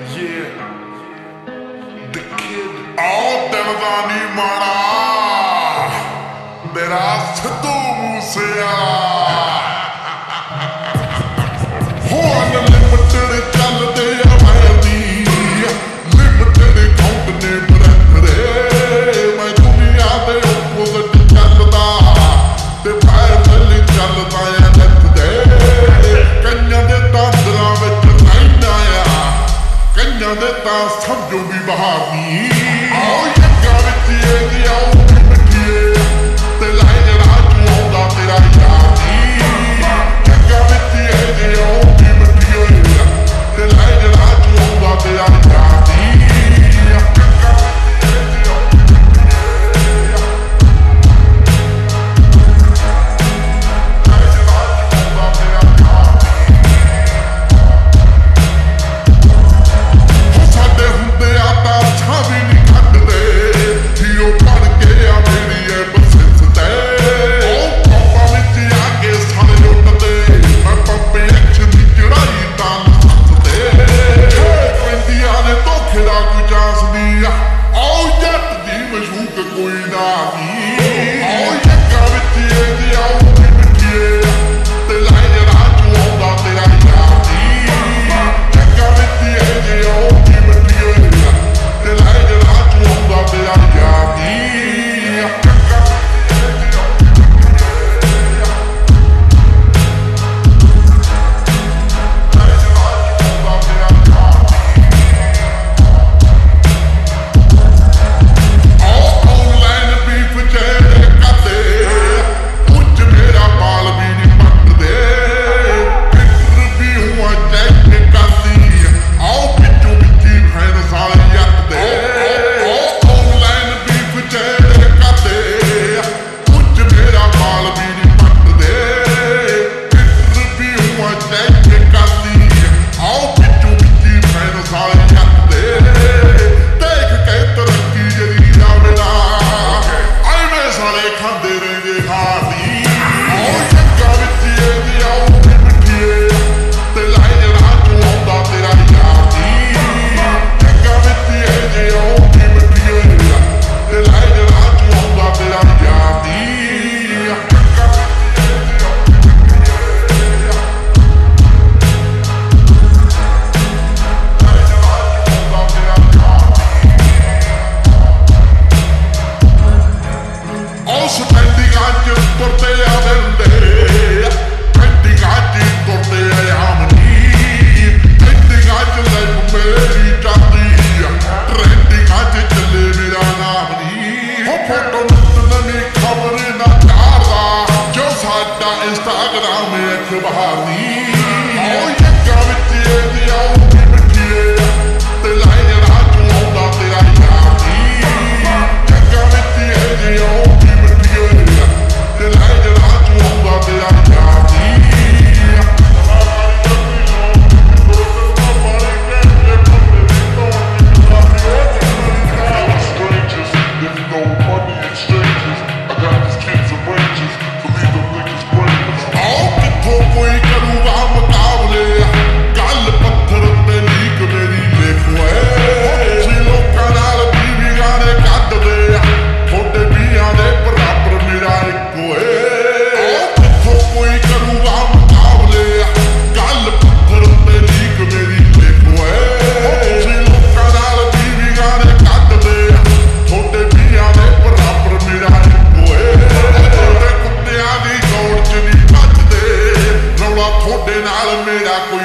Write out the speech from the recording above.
Yeah. The kid. ਆਓ ਦਿਲ ਦਾ ਨੀ ਮਾੜਾ ਮੇਰਾ ਸਿੱਧੂ ਸਮਝੋ ਵੀ ਬਹਾਰ ਨਹੀਂ ਆਓ ਯੱਗਾ ਵਿੱਚ ਇਹ ਜੀ, ਆਓ ਮਿੱਠੀਏ ਤੇ ਲਾਏ ਜਰਾ ਤੂੰ ਆਉਂਦਾ ਤੇਰਾ ਯਾਰ ਨਹੀਂ ਯੱਗਾ ਵਿੱਚ ਇਹ ਜੀ, ਆਓ bahani married, I could